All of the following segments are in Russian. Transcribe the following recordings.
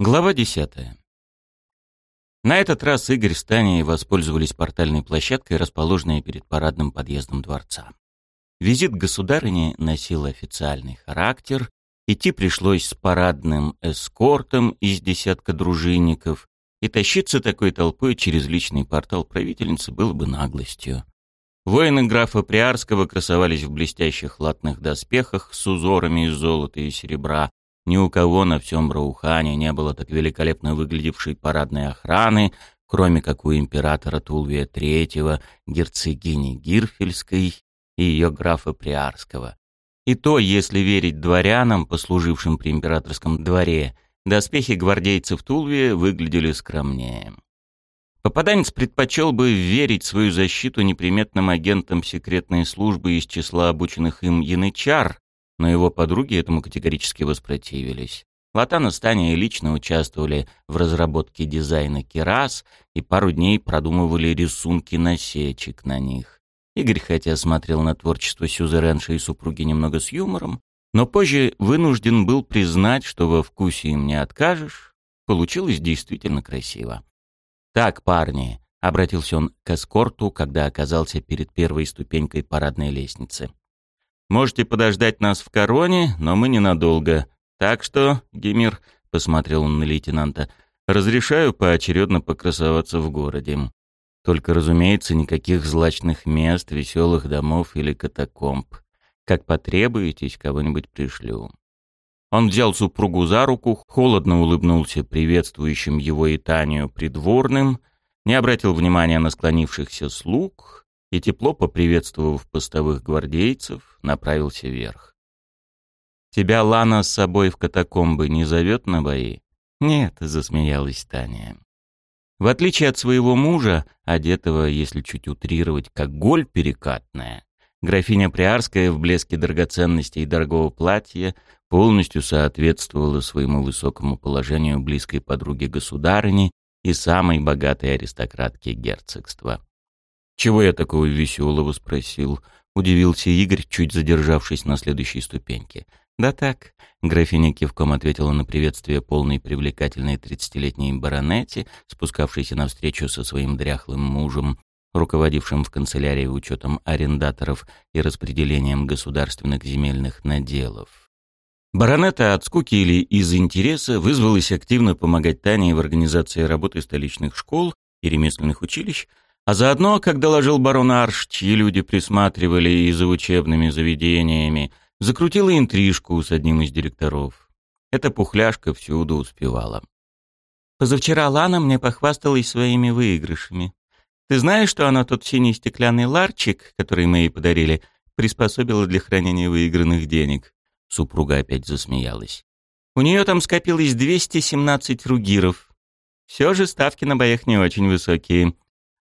Глава десятая. На этот раз Игорь с Таней воспользовались портальной площадкой, расположенной перед парадным подъездом дворца. Визит государыни носил официальный характер, идти пришлось с парадным эскортом из десятка дружинников, и тащиться такой толпой через личный портал правительницы было бы наглостью. Воины графа Приарского красовались в блестящих латных доспехах с узорами из золота и серебра, ни у кого на всем Браухане не было так великолепно выглядевшей парадной охраны, кроме как у императора Тулвия III, герцогини Гирфельской и ее графа Приарского. И то, если верить дворянам, послужившим при императорском дворе, доспехи гвардейцев Тулвия выглядели скромнее. Попаданец предпочел бы верить свою защиту неприметным агентам секретной службы из числа обученных им янычар, но его подруги этому категорически воспротивились. Латана с Таней лично участвовали в разработке дизайна керас и пару дней продумывали рисунки насечек на них. Игорь хотя смотрел на творчество Сюзеренши и супруги немного с юмором, но позже вынужден был признать, что во вкусе им не откажешь. Получилось действительно красиво. «Так, парни», — обратился он к эскорту, когда оказался перед первой ступенькой парадной лестницы. Можете подождать нас в короне, но мы ненадолго. Так что, Гемир, — посмотрел он на лейтенанта, — разрешаю поочередно покрасоваться в городе. Только, разумеется, никаких злачных мест, веселых домов или катакомб. Как потребуетесь, кого-нибудь пришлю». Он взял супругу за руку, холодно улыбнулся приветствующим его и Танию придворным, не обратил внимания на склонившихся слуг и, тепло поприветствовав постовых гвардейцев, направился вверх. «Тебя Лана с собой в катакомбы не зовет на бои?» «Нет», — засмеялась Таня. В отличие от своего мужа, одетого, если чуть утрировать, как голь перекатная, графиня Приарская в блеске драгоценностей и дорогого платья полностью соответствовала своему высокому положению близкой подруги государыни и самой богатой аристократки герцогства. «Чего я такого веселого?» — спросил. Удивился Игорь, чуть задержавшись на следующей ступеньке. «Да так», — графиня кивком ответила на приветствие полной привлекательной тридцатилетней баронете, спускавшейся навстречу со своим дряхлым мужем, руководившим в канцелярии учетом арендаторов и распределением государственных земельных наделов. Баронета от скуки или из интереса вызвалась активно помогать Тане в организации работы столичных школ и ремесленных училищ, а заодно, как доложил барон Арш, чьи люди присматривали и за учебными заведениями, закрутила интрижку с одним из директоров. Эта пухляшка всюду успевала. Позавчера Лана мне похвасталась своими выигрышами. Ты знаешь, что она тот синий стеклянный ларчик, который мы ей подарили, приспособила для хранения выигранных денег? Супруга опять засмеялась. У нее там скопилось 217 ругиров. Все же ставки на боях не очень высокие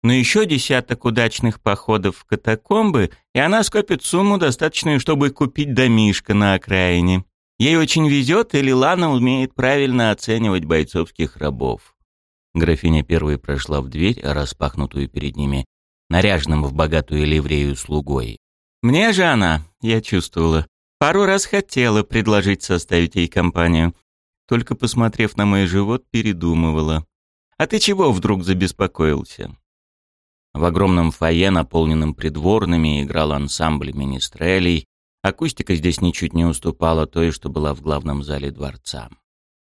но еще десяток удачных походов в катакомбы, и она скопит сумму, достаточную, чтобы купить домишко на окраине. Ей очень везет, и Лилана умеет правильно оценивать бойцовских рабов. Графиня первой прошла в дверь, распахнутую перед ними, наряженным в богатую ливрею слугой. Мне же она, я чувствовала, пару раз хотела предложить составить ей компанию, только, посмотрев на мой живот, передумывала. «А ты чего вдруг забеспокоился?» В огромном фойе, наполненном придворными, играл ансамбль министрелей. Акустика здесь ничуть не уступала той, что была в главном зале дворца.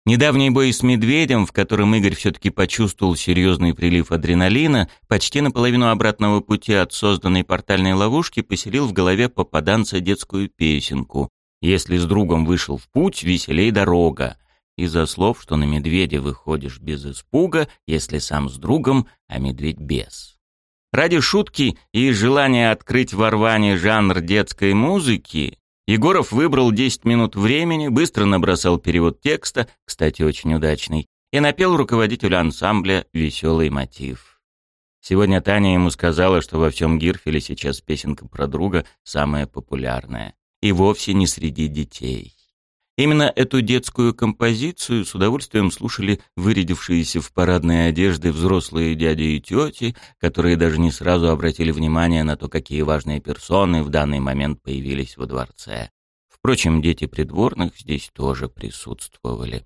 Недавний бой с медведем, в котором Игорь все-таки почувствовал серьезный прилив адреналина, почти наполовину обратного пути от созданной портальной ловушки поселил в голове попаданца детскую песенку «Если с другом вышел в путь, веселей дорога», из-за слов, что на медведя выходишь без испуга, если сам с другом, а медведь без. Ради шутки и желания открыть в Орване жанр детской музыки, Егоров выбрал 10 минут времени, быстро набросал перевод текста, кстати, очень удачный, и напел руководителю ансамбля веселый мотив. Сегодня Таня ему сказала, что во всем Гирфеле сейчас песенка про друга самая популярная. И вовсе не среди детей. Именно эту детскую композицию с удовольствием слушали вырядившиеся в парадные одежды взрослые дяди и тети, которые даже не сразу обратили внимание на то, какие важные персоны в данный момент появились во дворце. Впрочем, дети придворных здесь тоже присутствовали.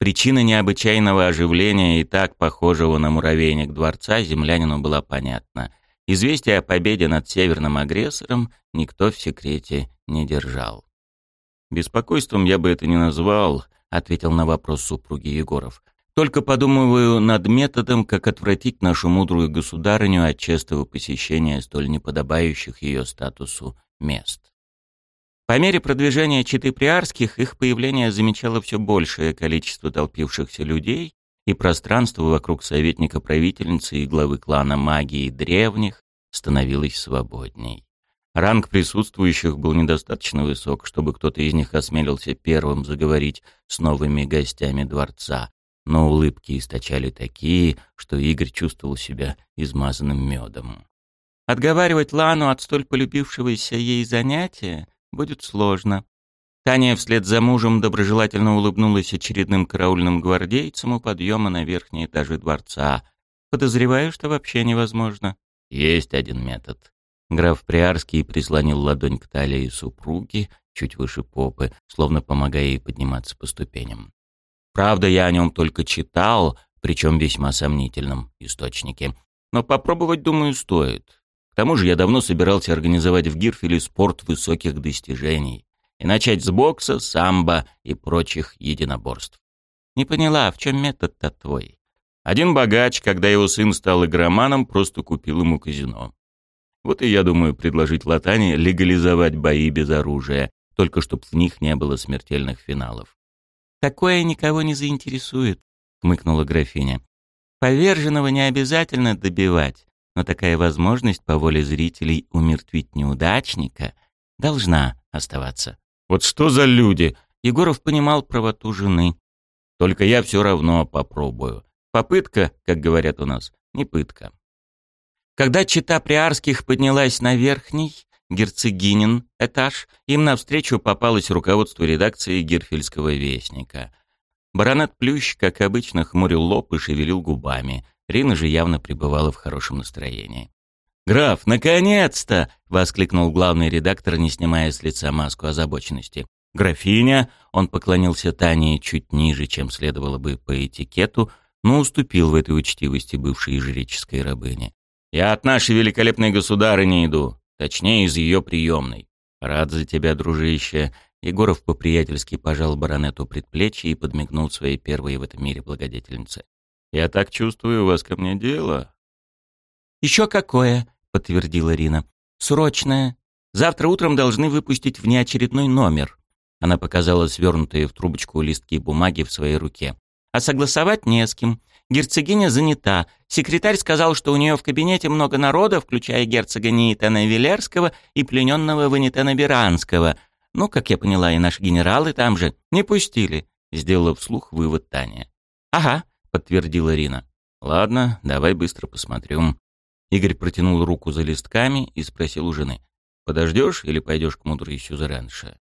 Причина необычайного оживления и так похожего на муравейник дворца землянину была понятна. Известие о победе над северным агрессором никто в секрете не держал. «Беспокойством я бы это не назвал», — ответил на вопрос супруги Егоров. «Только подумываю над методом, как отвратить нашу мудрую государыню от частого посещения столь неподобающих ее статусу мест». По мере продвижения Читы Приарских их появление замечало все большее количество толпившихся людей, и пространство вокруг советника правительницы и главы клана магии древних становилось свободней. Ранг присутствующих был недостаточно высок, чтобы кто-то из них осмелился первым заговорить с новыми гостями дворца, но улыбки источали такие, что Игорь чувствовал себя измазанным медом. Отговаривать Лану от столь полюбившегося ей занятия будет сложно. Таня вслед за мужем доброжелательно улыбнулась очередным караульным гвардейцам у подъема на верхние этажи дворца. Подозреваю, что вообще невозможно. Есть один метод. Граф Приарский прислонил ладонь к талии супруги, чуть выше попы, словно помогая ей подниматься по ступеням. Правда, я о нем только читал, причем весьма сомнительном источнике. Но попробовать, думаю, стоит тому же я давно собирался организовать в Гирфеле спорт высоких достижений и начать с бокса, самбо и прочих единоборств. Не поняла, в чем метод-то твой? Один богач, когда его сын стал игроманом, просто купил ему казино. Вот и я думаю предложить Латане легализовать бои без оружия, только чтоб в них не было смертельных финалов. «Такое никого не заинтересует», — хмыкнула графиня. «Поверженного не обязательно добивать но такая возможность по воле зрителей умертвить неудачника должна оставаться. «Вот что за люди?» Егоров понимал правоту жены. «Только я все равно попробую. Попытка, как говорят у нас, не пытка». Когда чита Приарских поднялась на верхний, герцогинин, этаж, им навстречу попалось руководство редакции Герфельского вестника. Баронет Плющ, как обычно, хмурил лоб и шевелил губами — Рина же явно пребывала в хорошем настроении. «Граф, наконец-то!» — воскликнул главный редактор, не снимая с лица маску озабоченности. «Графиня!» — он поклонился Тане чуть ниже, чем следовало бы по этикету, но уступил в этой учтивости бывшей жреческой рабыне. «Я от нашей великолепной государыни иду, точнее, из ее приемной. Рад за тебя, дружище!» Егоров по-приятельски пожал баронету предплечье и подмигнул своей первой в этом мире благодетельнице. Я так чувствую, у вас ко мне дело». «Еще какое», — подтвердила Рина. «Срочное. Завтра утром должны выпустить внеочередной номер». Она показала свернутые в трубочку листки бумаги в своей руке. «А согласовать не с кем. Герцогиня занята. Секретарь сказал, что у нее в кабинете много народа, включая герцога Неитана Вилерского и плененного Ванитана Биранского. Ну, как я поняла, и наши генералы там же. Не пустили», — сделала вслух вывод Таня. «Ага, — подтвердила Рина. «Ладно, давай быстро посмотрю». Игорь протянул руку за листками и спросил у жены. «Подождешь или пойдешь к мудрой раньше?»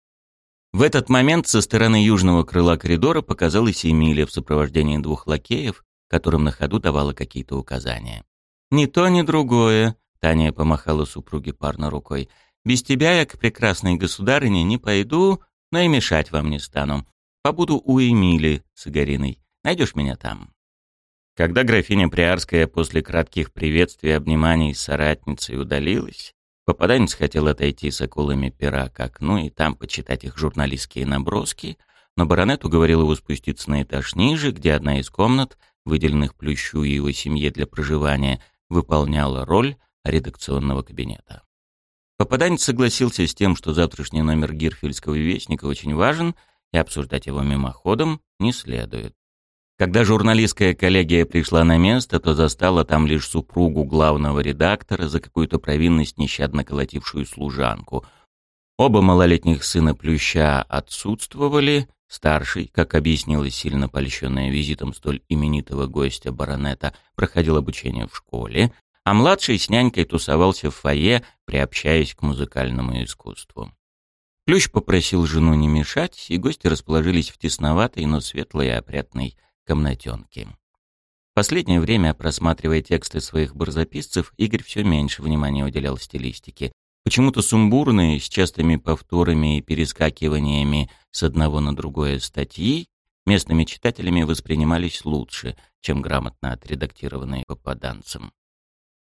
В этот момент со стороны южного крыла коридора показалась Эмилия в сопровождении двух лакеев, которым на ходу давала какие-то указания. «Ни то, ни другое», — Таня помахала супруге парно рукой. «Без тебя я к прекрасной государыне не пойду, но и мешать вам не стану. Побуду у Эмили с Игориной. Найдешь меня там». Когда графиня Приарская после кратких приветствий и обниманий с соратницей удалилась, попаданец хотел отойти с акулами пера к окну и там почитать их журналистские наброски, но баронет уговорил его спуститься на этаж ниже, где одна из комнат, выделенных Плющу и его семье для проживания, выполняла роль редакционного кабинета. Попаданец согласился с тем, что завтрашний номер Гирфельского вестника очень важен, и обсуждать его мимоходом не следует. Когда журналистская коллегия пришла на место, то застала там лишь супругу главного редактора за какую-то провинность нещадно колотившую служанку. Оба малолетних сына Плюща отсутствовали, старший, как объяснилось сильно польщенная визитом столь именитого гостя баронета, проходил обучение в школе, а младший с нянькой тусовался в фойе, приобщаясь к музыкальному искусству. Плющ попросил жену не мешать, и гости расположились в тесноватой, но светлой и опрятной комнатенки. Последнее время, просматривая тексты своих барзаписцев, Игорь все меньше внимания уделял стилистике. Почему-то сумбурные, с частыми повторами и перескакиваниями с одного на другое статьи, местными читателями воспринимались лучше, чем грамотно отредактированные попаданцем.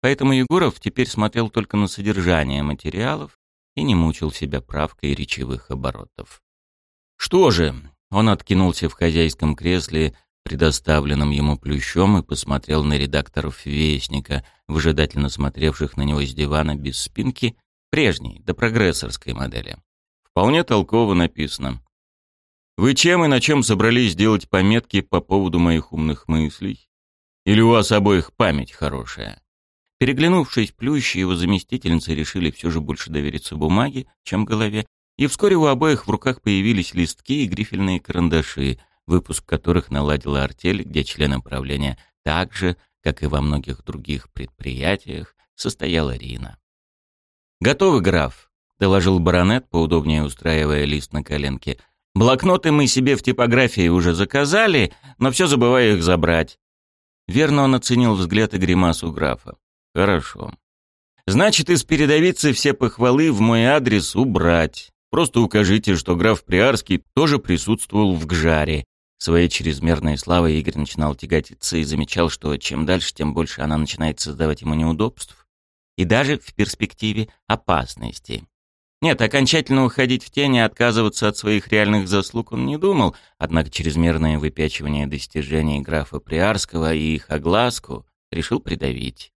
Поэтому Егоров теперь смотрел только на содержание материалов и не мучил себя правкой речевых оборотов. Что же, он откинулся в хозяйском кресле, предоставленном ему плющом, и посмотрел на редакторов «Вестника», выжидательно смотревших на него с дивана без спинки, прежней, до прогрессорской модели. Вполне толково написано. «Вы чем и на чем собрались делать пометки по поводу моих умных мыслей? Или у вас обоих память хорошая?» Переглянувшись, Плющ и его заместительница решили все же больше довериться бумаге, чем голове, и вскоре у обоих в руках появились листки и грифельные карандаши, выпуск которых наладила артель, где членом правления так же, как и во многих других предприятиях, состояла Рина. «Готовы, граф», — доложил баронет, поудобнее устраивая лист на коленке. «Блокноты мы себе в типографии уже заказали, но все забываю их забрать». Верно он оценил взгляд и гримасу графа. Хорошо. Значит, из передовицы все похвалы в мой адрес убрать. Просто укажите, что граф Приарский тоже присутствовал в Гжаре. Своей чрезмерной славой Игорь начинал тяготиться и замечал, что чем дальше, тем больше она начинает создавать ему неудобств и даже в перспективе опасности. Нет, окончательно уходить в тень и отказываться от своих реальных заслуг он не думал, однако чрезмерное выпячивание достижений графа Приарского и их огласку решил придавить.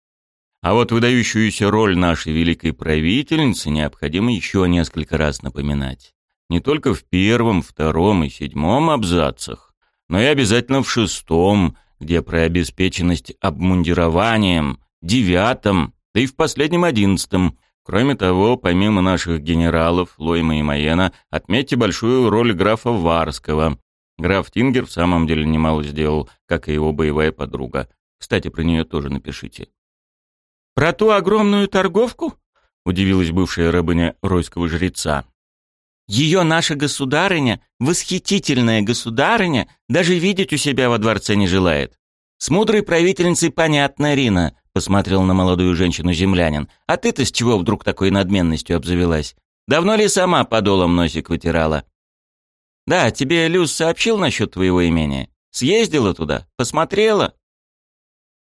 А вот выдающуюся роль нашей великой правительницы необходимо еще несколько раз напоминать. Не только в первом, втором и седьмом абзацах, но и обязательно в шестом, где про обеспеченность обмундированием, девятом, да и в последнем одиннадцатом. Кроме того, помимо наших генералов Лойма и Маена, отметьте большую роль графа Варского. Граф Тингер в самом деле немало сделал, как и его боевая подруга. Кстати, про нее тоже напишите. «Про ту огромную торговку?» — удивилась бывшая рабыня ройского жреца. «Ее наша государыня, восхитительная государыня, даже видеть у себя во дворце не желает. С мудрой правительницей понятно, Рина», — посмотрел на молодую женщину-землянин. «А ты-то с чего вдруг такой надменностью обзавелась? Давно ли сама подолом носик вытирала?» «Да, тебе Люс сообщил насчет твоего имения? Съездила туда? Посмотрела?»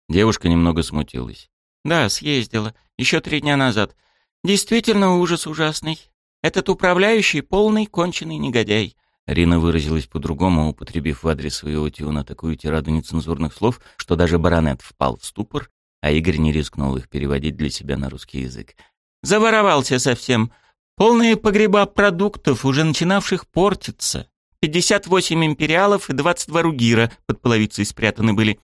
Девушка немного смутилась. «Да, съездила. Еще три дня назад. Действительно ужас ужасный. Этот управляющий полный конченый негодяй». Рина выразилась по-другому, употребив в адрес своего тюна такую тираду нецензурных слов, что даже баронет впал в ступор, а Игорь не рискнул их переводить для себя на русский язык. «Заворовался совсем. Полные погреба продуктов, уже начинавших портиться. Пятьдесят восемь империалов и двадцать два ругира под половицей спрятаны были.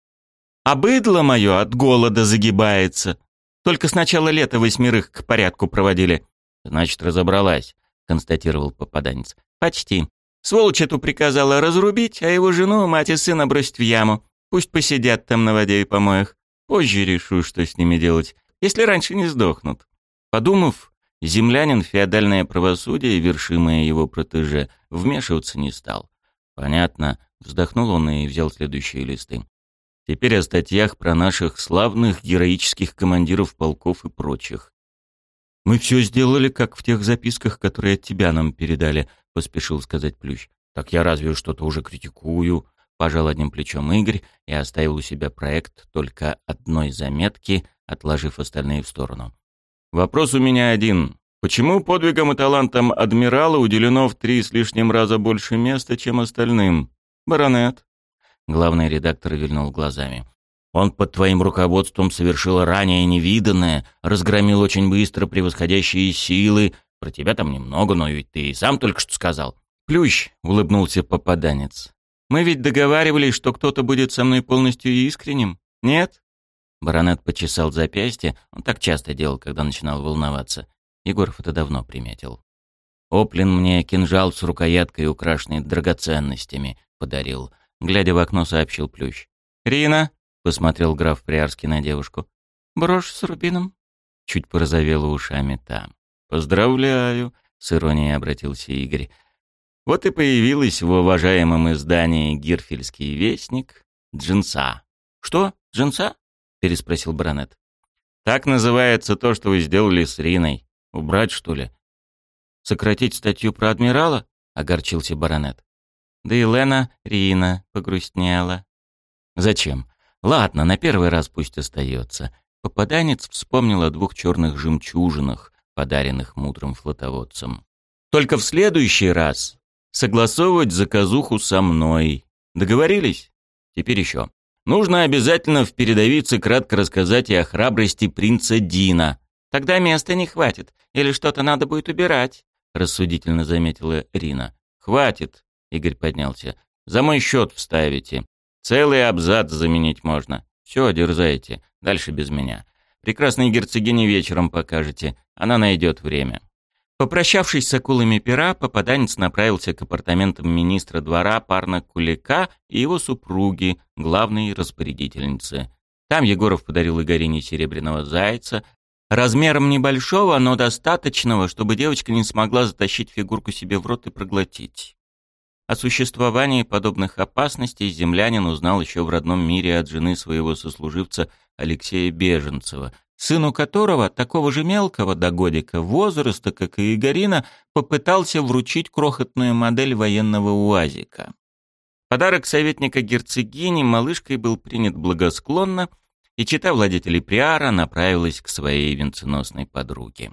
А быдло мое от голода загибается. Только с начала лета восьмерых к порядку проводили. Значит, разобралась, констатировал попаданец. Почти. Сволочь эту приказала разрубить, а его жену, мать и сына бросить в яму. Пусть посидят там на воде и помоях. Позже решу, что с ними делать, если раньше не сдохнут. Подумав, землянин феодальное правосудие, вершимое его протеже, вмешиваться не стал. Понятно, вздохнул он и взял следующие листы. Теперь о статьях про наших славных героических командиров полков и прочих. «Мы все сделали, как в тех записках, которые от тебя нам передали», — поспешил сказать Плющ. «Так я разве что-то уже критикую?» — пожал одним плечом Игорь и оставил у себя проект только одной заметки, отложив остальные в сторону. «Вопрос у меня один. Почему подвигам и талантам адмирала уделено в три с лишним раза больше места, чем остальным? Баронет?» Главный редактор вильнул глазами. Он под твоим руководством совершил ранее невиданное, разгромил очень быстро превосходящие силы. Про тебя там немного, но ведь ты и сам только что сказал. Плющ, улыбнулся попаданец. Мы ведь договаривались, что кто-то будет со мной полностью искренним. Нет? Баронет почесал запястье. Он так часто делал, когда начинал волноваться. Егоров это давно приметил. Оплин мне кинжал с рукояткой, украшенной драгоценностями, подарил. Глядя в окно, сообщил Плющ. «Рина!» — посмотрел граф Приарский на девушку. «Брошь с рубином?» Чуть порозовела ушами там. «Поздравляю!» — с иронией обратился Игорь. Вот и появилась в уважаемом издании «Гирфельский вестник» джинса. «Что? Джинса?» — переспросил баронет. «Так называется то, что вы сделали с Риной. Убрать, что ли?» «Сократить статью про адмирала?» — огорчился баронет. Да и Лена Рина погрустнела. Зачем? Ладно, на первый раз пусть остается. Попаданец вспомнил о двух черных жемчужинах, подаренных мудрым флотоводцем. Только в следующий раз согласовывать заказуху со мной. Договорились? Теперь еще. Нужно обязательно в передовице кратко рассказать и о храбрости принца Дина. Тогда места не хватит, или что-то надо будет убирать, рассудительно заметила Рина. Хватит, Игорь поднялся. За мой счет вставите. Целый абзац заменить можно. Все, дерзайте. Дальше без меня. Прекрасной герцогине вечером покажете. Она найдет время. Попрощавшись с акулами пера, попаданец направился к апартаментам министра двора Парна Кулика и его супруги, главной распорядительницы. Там Егоров подарил Игорине серебряного зайца, размером небольшого, но достаточного, чтобы девочка не смогла затащить фигурку себе в рот и проглотить. О существовании подобных опасностей землянин узнал еще в родном мире от жены своего сослуживца Алексея Беженцева, сыну которого, такого же мелкого до годика возраста, как и Игорина, попытался вручить крохотную модель военного УАЗика. Подарок советника герцогини малышкой был принят благосклонно, и чита владетелей Приара направилась к своей венценосной подруге.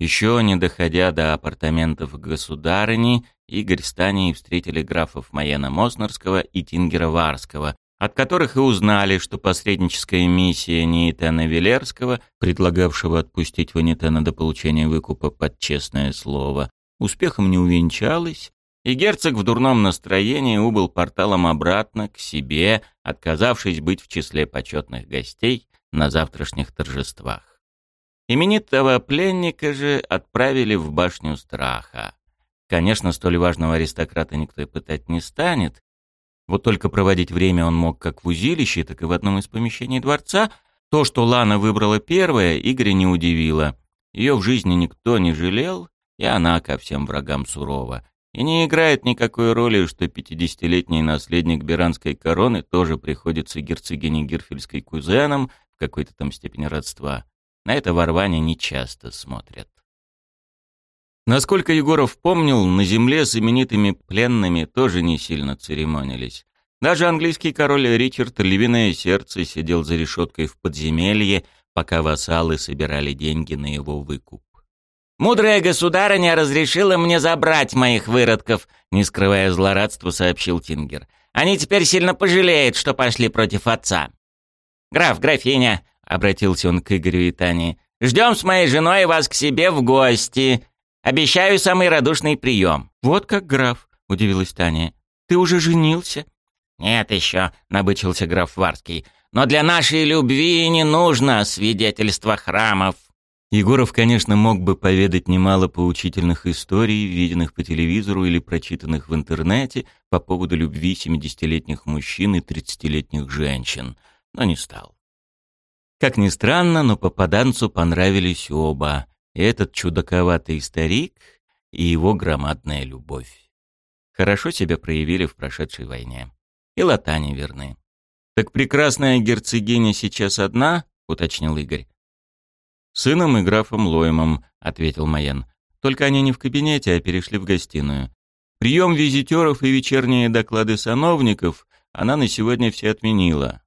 Еще не доходя до апартаментов государыни, Игорь с Таней встретили графов Маена Моснерского и Тингера Варского, от которых и узнали, что посредническая миссия Нейтана Велерского, предлагавшего отпустить Ванитена до получения выкупа под честное слово, успехом не увенчалась, и герцог в дурном настроении убыл порталом обратно к себе, отказавшись быть в числе почетных гостей на завтрашних торжествах. Именитого пленника же отправили в башню страха. Конечно, столь важного аристократа никто и пытать не станет, вот только проводить время он мог как в узилище, так и в одном из помещений дворца. То, что Лана выбрала первое, Игоря не удивило. Ее в жизни никто не жалел, и она ко всем врагам сурова. И не играет никакой роли, что пятидесятилетний наследник Биранской короны тоже приходится герцогине Гирфельской кузеном в какой-то там степени родства. На это ворвание нечасто смотрят. Насколько Егоров помнил, на земле с именитыми пленными тоже не сильно церемонились. Даже английский король Ричард Львиное Сердце сидел за решеткой в подземелье, пока вассалы собирали деньги на его выкуп. «Мудрая государыня разрешила мне забрать моих выродков», не скрывая злорадства, сообщил Тингер. «Они теперь сильно пожалеют, что пошли против отца». «Граф, графиня», — обратился он к Игорю и Тане, — «ждем с моей женой вас к себе в гости. Обещаю самый радушный прием». «Вот как, граф», — удивилась Таня. «Ты уже женился?» «Нет еще», — набычился граф Варский. «Но для нашей любви не нужно свидетельства храмов». Егоров, конечно, мог бы поведать немало поучительных историй, виденных по телевизору или прочитанных в интернете по поводу любви 70-летних мужчин и 30-летних женщин, но не стал. Как ни странно, но попаданцу понравились оба и этот чудаковатый старик, и его громадная любовь. Хорошо себя проявили в прошедшей войне. И латане верны. «Так прекрасная герцогиня сейчас одна?» — уточнил Игорь. «Сыном и графом Лоймом», — ответил Майен. «Только они не в кабинете, а перешли в гостиную. Прием визитеров и вечерние доклады сановников она на сегодня все отменила.